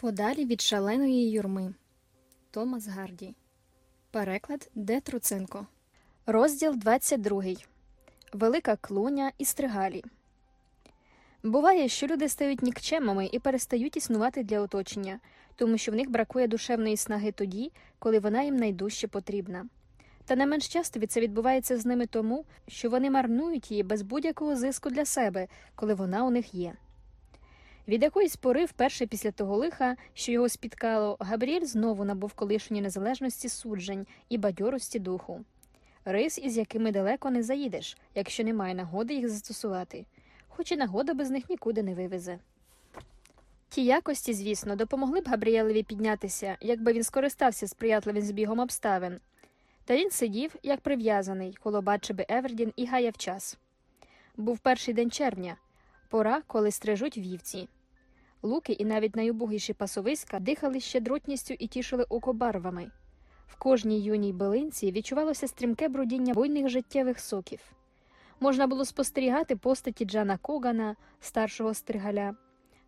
Подалі від шаленої юрми. Томас Гарді. Переклад Д. Труценко. Розділ 22. Велика клуня і стригалі. Буває, що люди стають нікчемами і перестають існувати для оточення, тому що в них бракує душевної снаги тоді, коли вона їм найдужче потрібна. Та не менш часто це відбувається з ними тому, що вони марнують її без будь-якого зиску для себе, коли вона у них є. Від якоїсь пори, вперше після того лиха, що його спіткало, Габріель знову набув колишньої незалежності суджень і бадьорості духу. Рис, із якими далеко не заїдеш, якщо немає нагоди їх застосувати, хоч і нагода без них нікуди не вивезе. Ті якості, звісно, допомогли б Габріелеві піднятися, якби він скористався сприятливим збігом обставин. Та він сидів, як прив'язаний, коло бачиби Евердін і гаяв час. Був перший день червня, пора, коли стрижуть вівці. Луки і навіть найубогіші пасовиська дихали щедротністю і тішили око барвами. В кожній юній билинці відчувалося стрімке брудіння буйних життєвих соків. Можна було спостерігати постаті Джана Когана, старшого стригаля,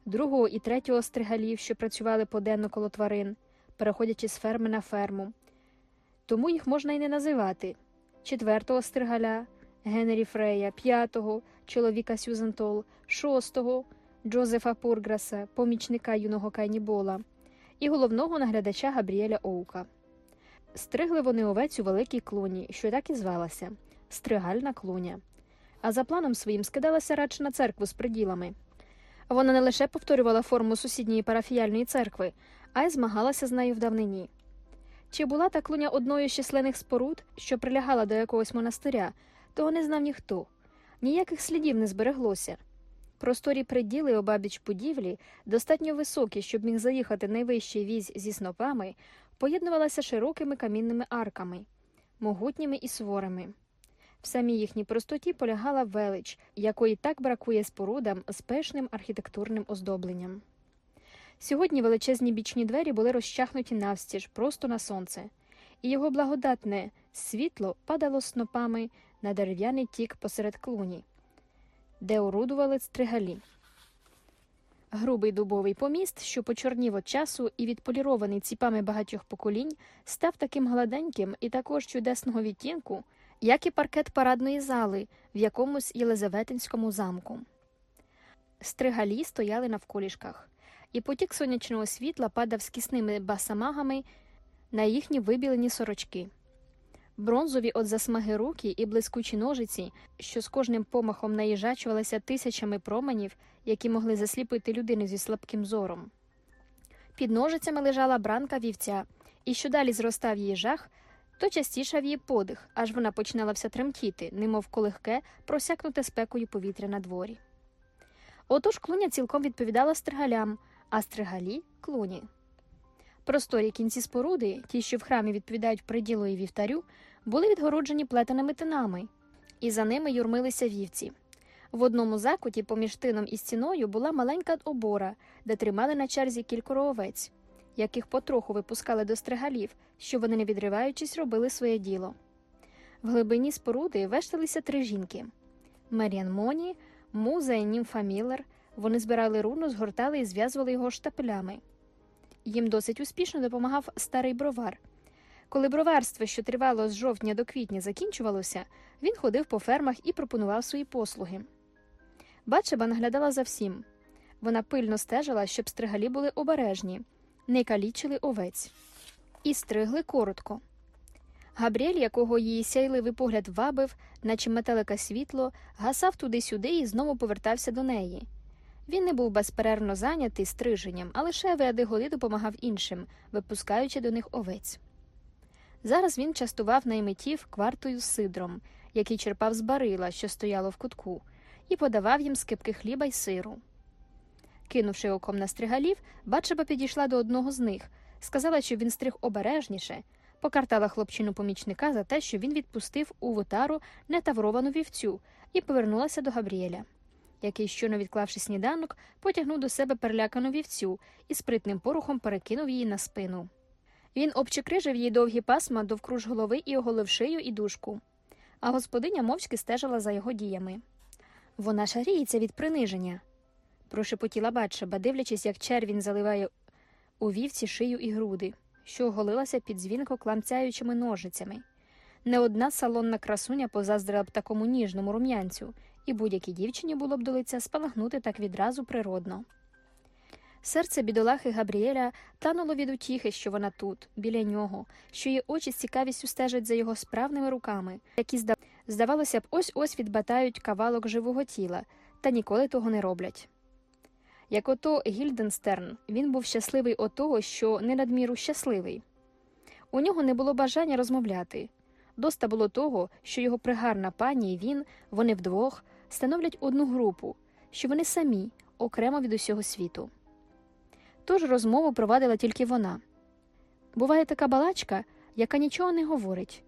другого і третього стригалів, що працювали поденно коло тварин, переходячи з ферми на ферму. Тому їх можна й не називати четвертого стригаля, Генрі Фрея, п'ятого, чоловіка Сюзен Тол, шостого, Джозефа Пурграса, помічника юного Кайнібола, і головного наглядача Габріеля Оука. Стригли вони овець у великій клуні, що так і звалася стригальна клуня. А за планом своїм скидалася радше на церкву з приділами. Вона не лише повторювала форму сусідньої парафіяльної церкви, а й змагалася з нею в давнині. Чи була та клуня одною з численних споруд, що прилягала до якогось монастиря, того не знав ніхто. Ніяких слідів не збереглося. Просторі приділи обабіч будівлі, достатньо високі, щоб міг заїхати найвищий візь зі снопами, поєднувалася широкими камінними арками, могутніми і суворими. В самій їхній простоті полягала велич, якої так бракує спорудам з пишним архітектурним оздобленням. Сьогодні величезні бічні двері були розчахнуті навстіж просто на сонце, і його благодатне світло падало снопами на дерев'яний тік посеред клуні, де орудували стригалі. Грубий дубовий поміст, що почорнів від часу і відполірований ціпами багатьох поколінь, став таким гладеньким і також чудесного відтінку, як і паркет парадної зали в якомусь Єлизаветинському замку. Стригалі стояли навколішках, і потік сонячного світла падав скісними басамагами на їхні вибілені сорочки. Бронзові от засмаги руки і блискучі ножиці, що з кожним помахом наїжачувалися тисячами променів, які могли засліпити людину зі слабким зором. Під ножицями лежала бранка вівця, і що далі зростав її жах, то частішав її подих, аж вона починала вся тремтіти, немов колегке, просякнуте спекою повітря на дворі. Отож клуня цілком відповідала стригалям, а стригалі клуні. Просторі кінці споруди, ті, що в храмі відповідають приділу і вівтарю, були відгороджені плетеними тинами, і за ними юрмилися вівці. В одному закуті поміж тином і стіною була маленька обора, де тримали на черзі кількоро овець, яких потроху випускали до стригалів, що вони, не відриваючись, робили своє діло. В глибині споруди вешталися три жінки Меріан Моні, Муза і Німфа Міллер. Вони збирали руну, згортали і зв'язували його штапелями. Їм досить успішно допомагав старий бровар. Коли броварство, що тривало з жовтня до квітня, закінчувалося, він ходив по фермах і пропонував свої послуги. Бачеба наглядала за всім. Вона пильно стежила, щоб стригалі були обережні, не калічили овець, і стригли коротко. Габріель, якого її сяйливий погляд вабив, наче метелика світло, гасав туди-сюди і знову повертався до неї. Він не був безперервно зайнятий стриженням, а лише веди голи допомагав іншим, випускаючи до них овець. Зараз він частував наймитів квартою з сидром, який черпав з барила, що стояло в кутку, і подавав їм скипки хліба й сиру. Кинувши оком на стригалів, бачаба підійшла до одного з них, сказала, що він стриг обережніше, покартала хлопчину помічника за те, що він відпустив у вотару нетавровану вівцю, і повернулася до Габріеля який, щойно відклавши сніданок, потягнув до себе перелякану вівцю і спритним порухом перекинув її на спину. Він обчекрижив їй довгі пасма довкруж голови і оголив шию і дужку, а господиня мовчки стежила за його діями. Вона шаріється від приниження, прошепотіла Батшеба, дивлячись, як червін заливає у вівці шию і груди, що оголилася під дзвінко кламцяючими ножицями. Не одна салонна красуня позаздрила б такому ніжному рум'янцю, і будь-якій дівчині було б до лиця спалахнути так відразу природно. Серце бідолахи Габріеля тануло від утіхи, що вона тут, біля нього, що її очі з цікавістю стежать за його справними руками, які, здавалося б, ось ось відбатають кавалок живого тіла, та ніколи того не роблять. Як ото Гільденстерн, він був щасливий отого, що не надміру щасливий. У нього не було бажання розмовляти. Доста було того, що його пригарна пані і він, вони вдвох, становлять одну групу, що вони самі, окремо від усього світу. Тож розмову провадила тільки вона. Буває така балачка, яка нічого не говорить.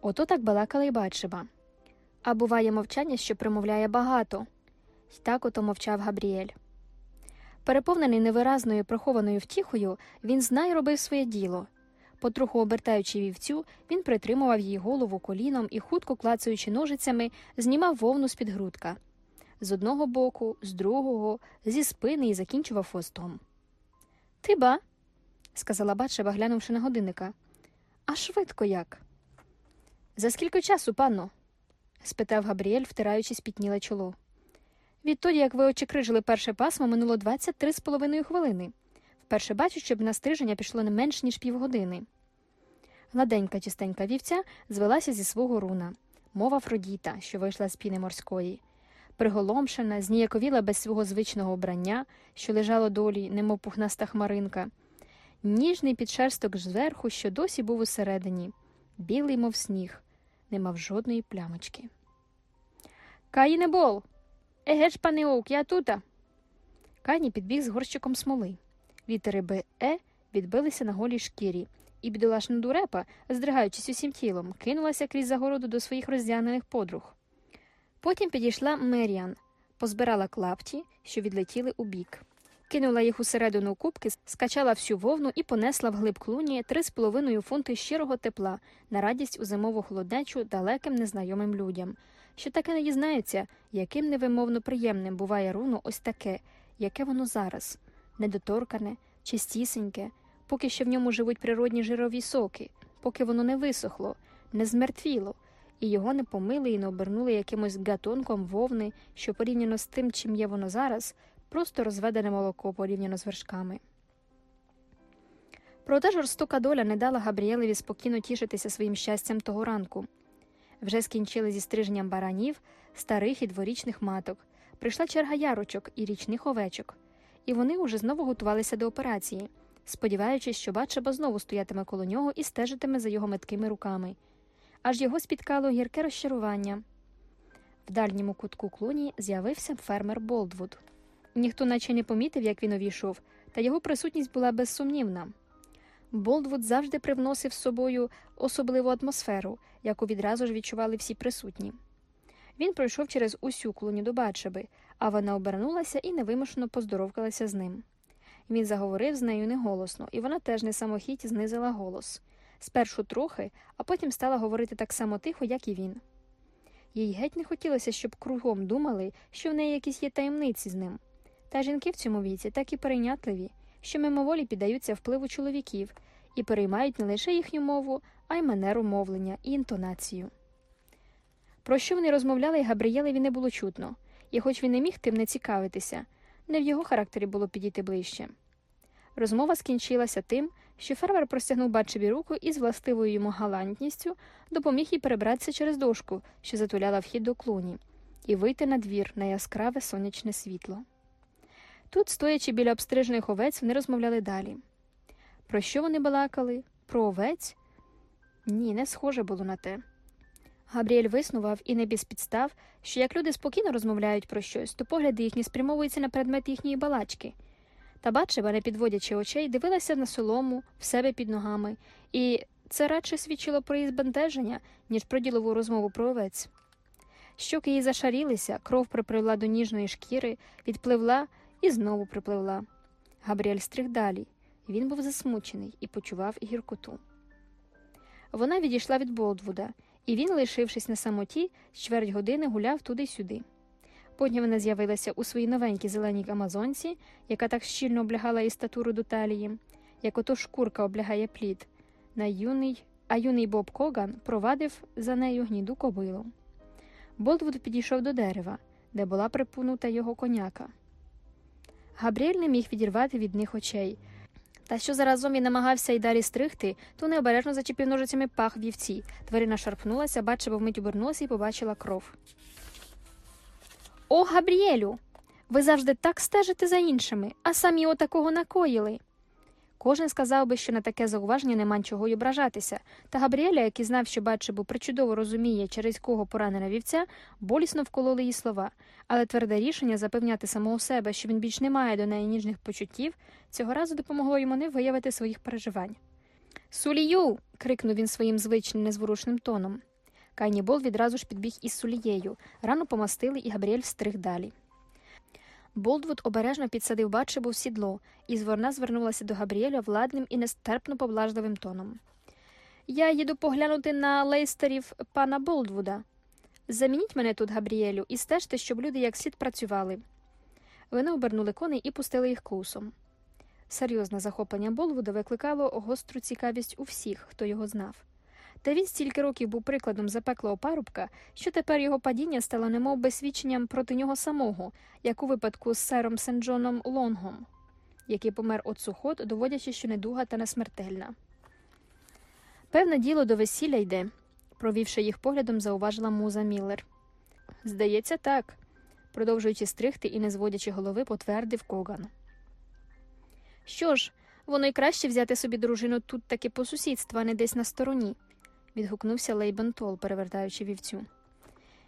Ото так балакала й Батшеба. А буває мовчання, що примовляє багато. й так ото мовчав Габріель. Переповнений невиразною прихованою втіхою, він знай робив своє діло. Потроху обертаючи вівцю, він притримував її голову коліном і, хутко клацаючи ножицями, знімав вовну з під грудка. З одного боку, з другого, зі спини і закінчував хвостом. Ти ба, сказала Батшеба, глянувши на годинника. А швидко як? За скільки часу, панно? спитав Габріель, втираючи спітніле чоло. Відтоді, як ви очекрижили перше пасмо, минуло 23 з половиною хвилини. Вперше бачу, щоб на стриження пішло не менш ніж півгодини. Гладенька чистенька вівця звелася зі свого руна, мова Афродіта, що вийшла з піни морської. Приголомшена, зніяковіла без свого звичного обрання, що лежало долі, немов пухнаста хмаринка. Ніжний підшерсток зверху, що досі був усередині, білий, мов сніг, не мав жодної плямочки. Каїне бол. Еге пане Оук, я тута. Кайні підбіг з горщиком смоли. Літери Б Е відбилися на голій шкірі, і бідолашна дурепа, здригаючись усім тілом, кинулася крізь загороду до своїх роздягнених подруг. Потім підійшла Меріан, позбирала клапті, що відлетіли у бік. Кинула їх усередину кубки, скачала всю вовну і понесла вглиб клуні три з половиною фунти щирого тепла на радість у зимову холоднечу далеким незнайомим людям, що таки не дізнаються, яким невимовно приємним буває руно ось таке, яке воно зараз, недоторкане, чистісіньке, поки що в ньому живуть природні жирові соки, поки воно не висохло, не змертвіло, і його не помили і не обернули якимось гатунком вовни, що порівняно з тим, чим є воно зараз, просто розведене молоко порівняно з вершками. Проте жорстока доля не дала Габріелеві спокійно тішитися своїм щастям того ранку. Вже скінчили зі стриженням баранів, старих і дворічних маток. Прийшла черга ярочок і річних овечок, і вони уже знову готувалися до операції, сподіваючись, що Батшеба знову стоятиме коло нього і стежитиме за його меткими руками. Аж його спіткало гірке розчарування. В дальньому кутку клуні з'явився фермер Болдвуд. Ніхто наче не помітив, як він увійшов, та його присутність була безсумнівна. Болдвуд завжди привносив з собою особливу атмосферу, яку відразу ж відчували всі присутні. Він пройшов через усю клуню до Батшеби, а вона обернулася і невимушено поздоровкалася з ним. Він заговорив з нею неголосно, і вона теж не самохідь знизила голос. Спершу трохи, а потім стала говорити так само тихо, як і він. Їй геть не хотілося, щоб кругом думали, що в неї якісь є таємниці з ним. Та жінки в цьому віці так і перейнятливі, що мимоволі піддаються впливу чоловіків і переймають не лише їхню мову, а й манеру мовлення і інтонацію. Про що вони розмовляли, Габриєлеві не було чутно, і хоч він не міг тим не цікавитися, не в його характері було підійти ближче. Розмова скінчилася тим, що фермер простягнув бачеві руку і з властивою йому галантністю допоміг їй перебратися через дошку, що затуляла вхід до клуні, і вийти на двір на яскраве сонячне світло. Тут, стоячи біля обстрижених овець, вони розмовляли далі. Про що вони балакали? Про овець? Ні, не схоже було на те. Габріель виснував і не без підстав, що як люди спокійно розмовляють про щось, то погляди їхні спрямовуються на предмет їхньої балачки. Та бачива, не підводячи очей, дивилася на солому в себе під ногами, і це радше свідчило про її збентеження, ніж про ділову розмову про овець. Щоки її зашарілися, кров припливла до ніжної шкіри, відпливла і знову припливла. Габріель стриг далі. Він був засмучений і почував гіркоту. Вона відійшла від Болдвуда, і він, лишившись на самоті, чверть години гуляв туди-сюди. Потім вона з'явилася у своїй новенькій зеленій амазонці, яка так щільно облягала її статуру до талії. як ото шкурка облягає плід, на юний, а юний Боб Коган провадив за нею гніду кобилу. Болдвуд підійшов до дерева, де була припунута його коняка. Габріель не міг відірвати від них очей. Та що заразом і намагався й далі стригти, то необережно зачепив ножицями пах вівці. Тварина шарпнулася, бачив, вмить обернулася і побачила кров. О, Габріелю! Ви завжди так стежите за іншими, а самі отакого накоїли. Кожен сказав би, що на таке зауваження нема чого й ображатися, та Габріеля, який знав, що Батшебу причудово розуміє, через кого поранена вівця, болісно вкололи її слова, але тверде рішення запевняти самого себе, що він більш не має до неї ніжних почуттів, цього разу допомогло йому не виявити своїх переживань. Сулію. крикнув він своїм звичним незворушним тоном. Кайнібол відразу ж підбіг із сулією. Рану помастили, і Габріель встриг далі. Болдвуд обережно підсадив Батшебу в сідло, і зворна звернулася до Габріеля владним і нестерпно поблажливим тоном. Я їду поглянути на лейстерів пана Болдвуда. Замініть мене тут, Габріелю, і стежте, щоб люди як слід працювали. Вони обернули коней і пустили їх кусом. Серйозне захоплення Болвуда викликало гостру цікавість у всіх, хто його знав. Та він стільки років був прикладом запеклого парубка, що тепер його падіння стало немов би свідченням проти нього самого, як у випадку з сером Сен Джоном Лонгом, який помер от сухот, доводячи, що недуга та несмертельна. Певне діло до весілля йде, провівши їх поглядом, зауважила муза Міллер. Здається, так, продовжуючи стригти і не зводячи голови, потвердив Коган. Що ж, воно й краще взяти собі дружину тут таки по сусідству, а не десь на стороні, відгукнувся Лейбен Тол, перевертаючи вівцю.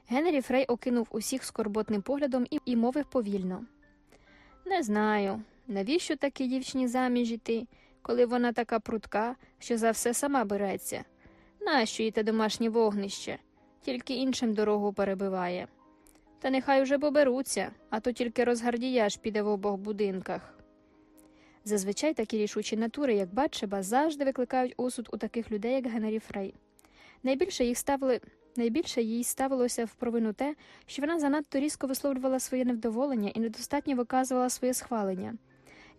Генрі Фрей окинув усіх скорботним поглядом і, і мовив повільно. Не знаю, навіщо таки дівчині заміж іти, коли вона така прутка, що за все сама береться. Нащо їй те домашнє вогнище, тільки іншим дорогу перебиває. Та нехай уже поберуться, а то тільки розгардіяж піде в обох будинках. Зазвичай такі рішучі натури, як Батшеба, завжди викликають осуд у таких людей, як Генрі Фрей. Найбільше їх ставили. Найбільше їй ставилося в провину те, що вона занадто різко висловлювала своє невдоволення і недостатньо виказувала своє схвалення.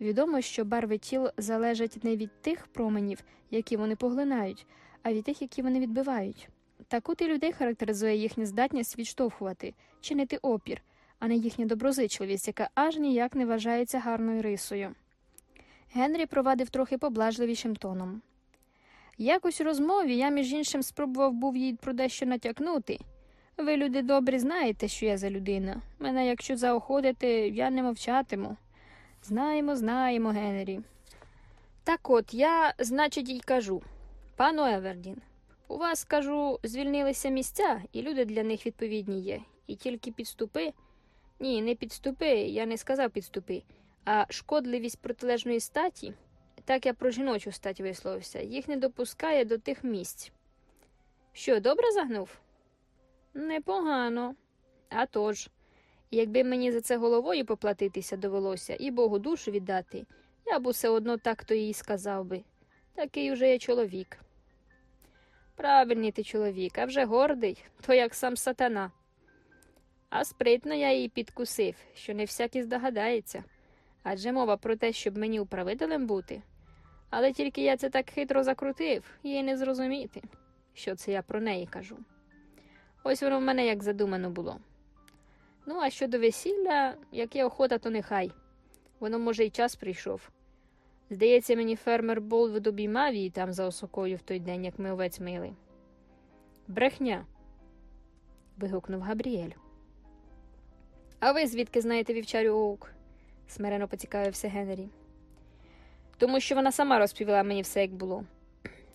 Відомо, що барви тіл залежать не від тих променів, які вони поглинають, а від тих, які вони відбивають. Таку ти людей характеризує їхня здатність відштовхувати, чинити опір, а не їхня доброзичливість, яка аж ніяк не вважається гарною рисою. Генрі провадив трохи поблажливішим тоном. Якось у розмові я, між іншим, спробував був їй про дещо натякнути. Ви, люди добрі, знаєте, що я за людина. Мене, якщо заохотите, я не мовчатиму. Знаємо, знаємо, Генрі. Так от я, значить, їй кажу. Пану Евердін, у вас, кажу, звільнилися місця, і люди для них відповідні є. І тільки підступи. Ні, не підступи, я не сказав підступи, а шкодливість протилежної статі. Так я про жіночу стать висловився, їх не допускає до тих місць. Що, добре загнув? Непогано. А тож. Якби мені за це головою поплатитися довелося і Богу душу віддати, я б усе одно так то їй сказав би. Такий уже я чоловік. Правильний ти чоловік, а вже гордий, то як сам сатана. А спритно я її підкусив, що не всякий здогадається. Адже мова про те, щоб мені управителем бути. Але тільки я це так хитро закрутив, їй не зрозуміти, що це я про неї кажу. Ось воно в мене як задумано було. Ну, а щодо весілля, як є охота, то нехай. Воно, може, й час прийшов. Здається, мені фермер Болвуд обіймав її там за осокою в той день, як ми овець мили. Брехня. вигукнув Габріель. А ви звідки знаєте вівчарю Оук? смирено поцікавився Генрі. Тому що вона сама розповіла мені все, як було,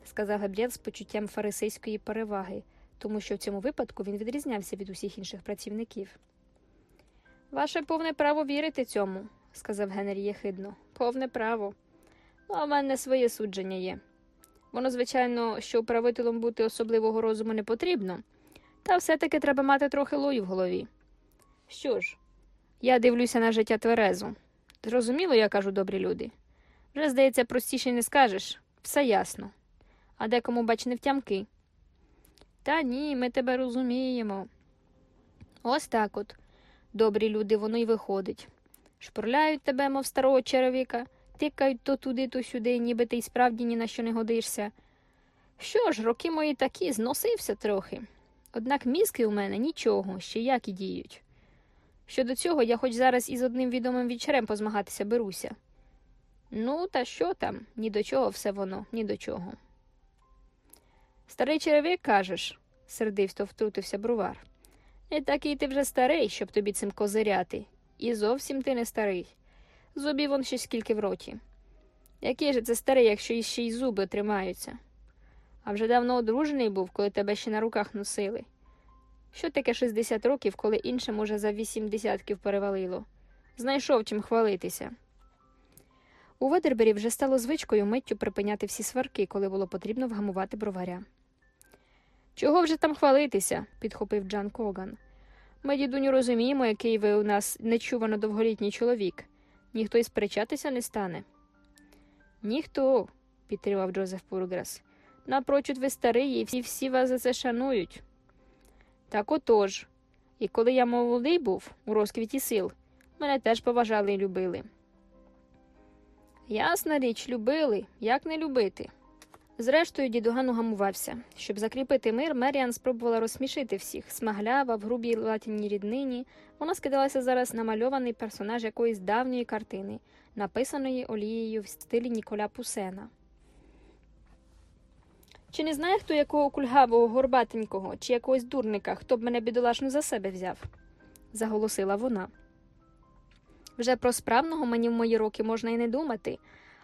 сказав Габріель з почуттям фарисейської переваги, тому що в цьому випадку він відрізнявся від усіх інших працівників. Ваше повне право вірити цьому, сказав Генрі єхидно. Повне право. Ну, а в мене своє судження є. Воно, звичайно, що управителем бути особливого розуму не потрібно, та все-таки треба мати трохи лою в голові. Що ж, я дивлюся на життя тверезу. Зрозуміло, я кажу, добрі люди. Вже, здається, простіше не скажеш, все ясно. А декому, бач, не втямки. Та ні, ми тебе розуміємо. Ось так от. Добрі люди, воно й виходить. Шпурляють тебе, мов старого черевіка, тикають то туди, то сюди, ніби ти й справді ні на що не годишся. Що ж, роки мої такі, зносився трохи. Однак мізки у мене нічого, ще як і діють. Щодо цього, я хоч зараз із одним відомим вічерем позмагатися беруся. Ну, та що там, ні до чого все воно, ні до чого. Старий черевик, кажеш, сердивто втрутився брувар. Не такий ти вже старий, щоб тобі цим козиряти. І зовсім ти не старий. Зубів вон ще скільки в роті. Який же це старий, якщо іще й зуби тримаються? А вже давно одружений був, коли тебе ще на руках носили. Що таке 60 років, коли іншим уже за 80 перевалило? Знайшов чим хвалитися. У Ведербері вже стало звичкою миттю припиняти всі сварки, коли було потрібно вгамувати броваря. Чого вже там хвалитися? підхопив Джан Коган. Ми, дідуню, розуміємо, який ви у нас нечувано довголітній чоловік. Ніхто й сперечатися не стане. Ніхто, підтримав Джозеф Пурграс. Напрочуд ви старий, і всі всі вас за це шанують. Так отож. І коли я молодий був у розквіті сил, мене теж поважали і любили. Ясна річ, любили, як не любити. Зрештою, дідуган угамувався. Щоб закріпити мир, Меріан спробувала розсмішити всіх. Смаглява, в грубій латінній ріднині. Вона скидалася зараз намальований персонаж якоїсь давньої картини, написаної олією в стилі Ніколя Пусена. Чи не знає хто якого кульгавого, горбатенького, чи якогось дурника, хто б мене бідолашну за себе взяв? заголосила вона. Вже про справного мені в мої роки можна й не думати,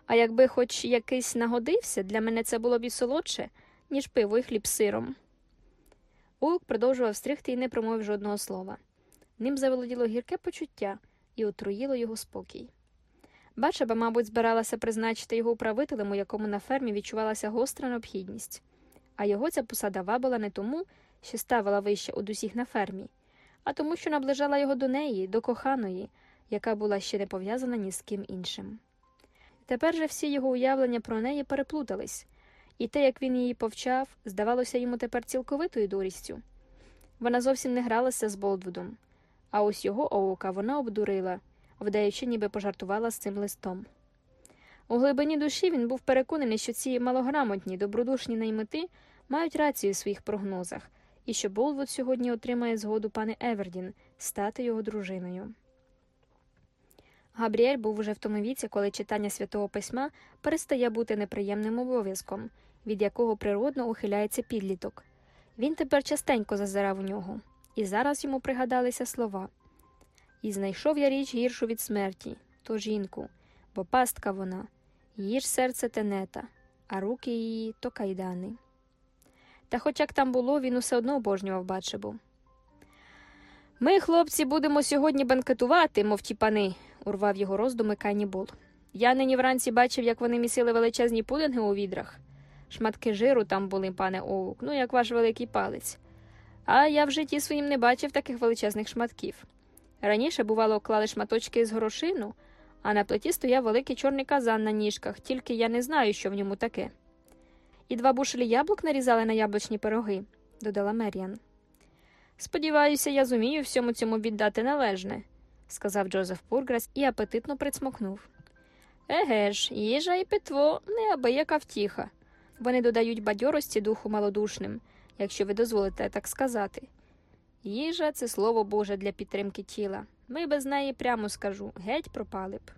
а якби хоч якийсь нагодився, для мене це було б і солодше, ніж пиво і хліб сиром. Улк продовжував стригти і не промовив жодного слова. Ним заволоділо гірке почуття і отруїло його спокій. Бачаба, мабуть, збиралася призначити його управителем, у якому на фермі відчувалася гостра необхідність, а його ця посада вабила не тому, що ставила вище од усіх на фермі, а тому, що наближала його до неї, до коханої, яка була ще не пов'язана ні з ким іншим. Тепер же всі його уявлення про неї переплутались, і те, як він її повчав, здавалося йому тепер цілковитою дурістю. Вона зовсім не гралася з Болдвудом, а ось його оука вона обдурила, вдаючи, ніби пожартувала з цим листом. У глибині душі він був переконаний, що ці малограмотні, добродушні наймити мають рацію у своїх прогнозах, і що Болдвуд сьогодні отримає згоду пани Евердін стати його дружиною. Габріель був уже в тому віці, коли читання святого письма перестає бути неприємним обов'язком, від якого природно ухиляється підліток. Він тепер частенько зазирав у нього, і зараз йому пригадалися слова І знайшов я річ гіршу від смерті, то жінку, бо пастка вона, її ж серце тенета, а руки її то кайдани. Та хоч як там було, він усе одно обожнював Батшебу. Ми, хлопці, будемо сьогодні банкетувати, мов ті пани, урвав його роздуми Канібол. Я нині вранці бачив, як вони місили величезні пудинги у відрах. Шматки жиру там були, пане Оук, ну як ваш великий палець. А я в житті своїм не бачив таких величезних шматків. Раніше, бувало, клали шматочки з горошину, а на плиті стояв великий чорний казан на ніжках, тільки я не знаю, що в ньому таке. І два бушелі яблук нарізали на яблучні пироги, додала Меріан. Сподіваюся, я зумію всьому цьому віддати належне, сказав Джозеф Пурграс і апетитно присмокнув. Еге ж, їжа і питво неабияка втіха. Вони додають бадьорості духу малодушним, якщо ви дозволите так сказати. Їжа це слово Боже для підтримки тіла. Ми без неї, прямо скажу, геть пропали б.